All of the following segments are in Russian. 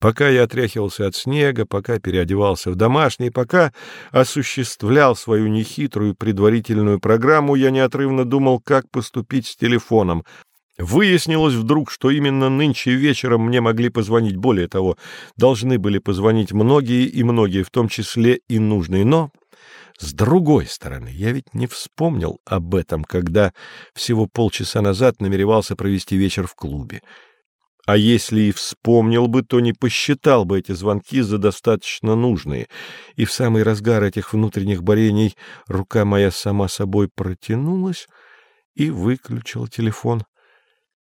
Пока я отряхивался от снега, пока переодевался в домашний, пока осуществлял свою нехитрую предварительную программу, я неотрывно думал, как поступить с телефоном. Выяснилось вдруг, что именно нынче вечером мне могли позвонить, более того, должны были позвонить многие и многие, в том числе и нужные, но... С другой стороны, я ведь не вспомнил об этом, когда всего полчаса назад намеревался провести вечер в клубе. А если и вспомнил бы, то не посчитал бы эти звонки за достаточно нужные. И в самый разгар этих внутренних борений рука моя сама собой протянулась и выключила телефон.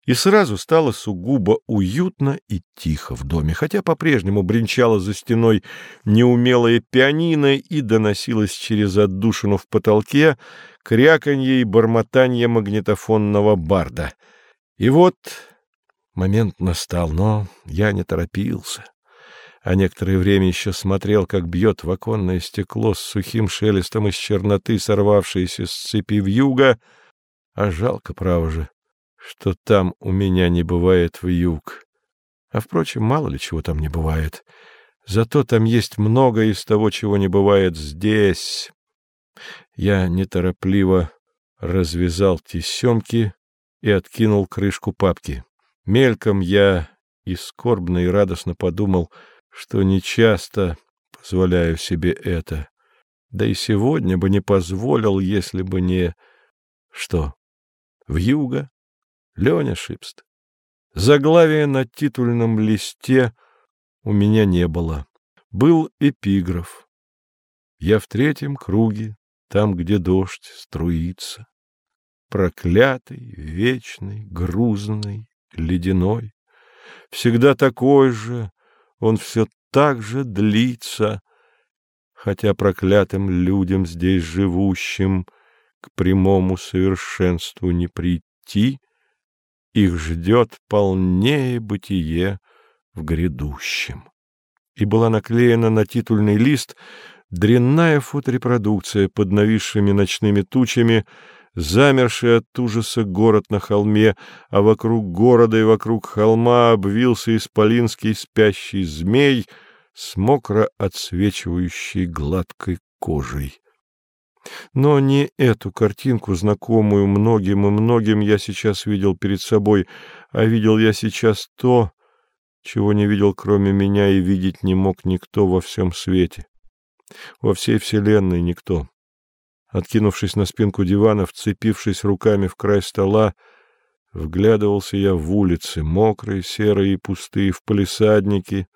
И сразу стало сугубо уютно и тихо в доме, хотя по-прежнему бренчало за стеной неумелое пианино и доносилось через отдушину в потолке кряканье и бормотанье магнитофонного барда. И вот момент настал, но я не торопился а некоторое время еще смотрел, как бьет в оконное стекло с сухим шелестом из черноты сорвавшееся с цепи вьюга, а жалко, право же, что там у меня не бывает вьюг. А, впрочем, мало ли чего там не бывает. Зато там есть много из того, чего не бывает здесь. Я неторопливо развязал тесемки и откинул крышку папки. Мельком я и скорбно и радостно подумал, что нечасто позволяю себе это. Да и сегодня бы не позволил, если бы не... Что? Вьюга? Леня Шипст. Заглавия на титульном листе у меня не было. Был эпиграф. Я в третьем круге, там, где дождь струится. Проклятый, вечный, грузный, ледяной. Всегда такой же, он все так же длится, хотя проклятым людям здесь живущим к прямому совершенству не прийти — их ждет полнее бытие в грядущем. И была наклеена на титульный лист дрянная фоторепродукция под нависшими ночными тучами, замерший от ужаса город на холме, а вокруг города и вокруг холма обвился исполинский спящий змей с мокро отсвечивающей гладкой кожей. Но не эту картинку, знакомую многим и многим, я сейчас видел перед собой, а видел я сейчас то, чего не видел кроме меня и видеть не мог никто во всем свете. Во всей вселенной никто. Откинувшись на спинку дивана, вцепившись руками в край стола, вглядывался я в улицы, мокрые, серые и пустые, в палисадники,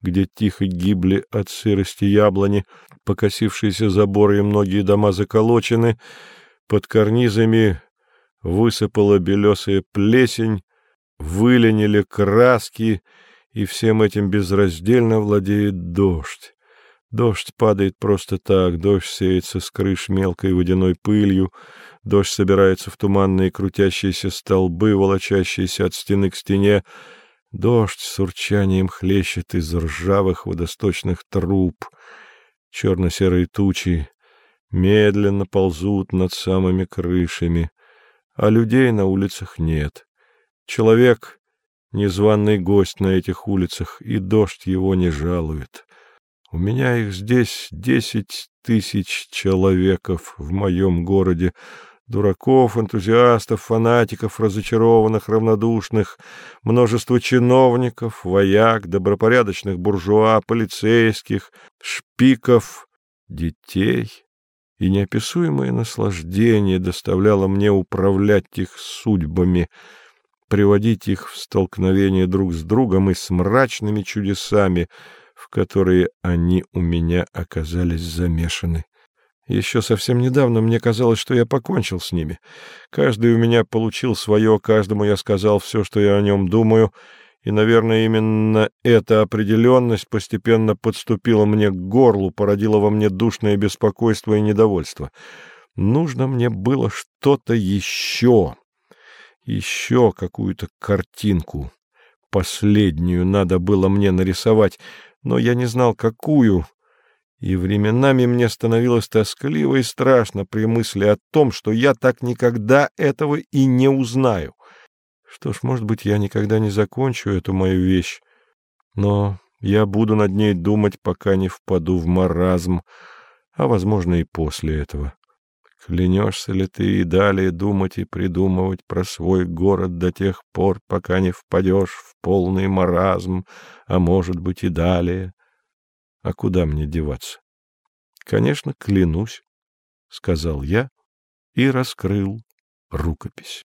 где тихо гибли от сырости яблони, покосившиеся заборы и многие дома заколочены, под карнизами высыпала белесая плесень, выленили краски, и всем этим безраздельно владеет дождь. Дождь падает просто так, дождь сеется с крыш мелкой водяной пылью, дождь собирается в туманные крутящиеся столбы, волочащиеся от стены к стене, дождь с урчанием хлещет из ржавых водосточных труб — Черно-серые тучи медленно ползут над самыми крышами, а людей на улицах нет. Человек — незваный гость на этих улицах, и дождь его не жалует. У меня их здесь десять тысяч человеков в моем городе, Дураков, энтузиастов, фанатиков, разочарованных, равнодушных, множество чиновников, вояк, добропорядочных буржуа, полицейских, шпиков, детей. И неописуемое наслаждение доставляло мне управлять их судьбами, приводить их в столкновение друг с другом и с мрачными чудесами, в которые они у меня оказались замешаны. Еще совсем недавно мне казалось, что я покончил с ними. Каждый у меня получил свое, каждому я сказал все, что я о нем думаю, и, наверное, именно эта определенность постепенно подступила мне к горлу, породила во мне душное беспокойство и недовольство. Нужно мне было что-то еще, еще какую-то картинку. Последнюю надо было мне нарисовать, но я не знал, какую, и временами мне становилось тоскливо и страшно при мысли о том, что я так никогда этого и не узнаю. Что ж, может быть, я никогда не закончу эту мою вещь, но Я буду над ней думать, пока не впаду в маразм, а, возможно, и после этого. Клянешься ли ты и далее думать и придумывать про свой город до тех пор, пока не впадешь в полный маразм, а, может быть, и далее? А куда мне деваться? Конечно, клянусь, — сказал я и раскрыл рукопись.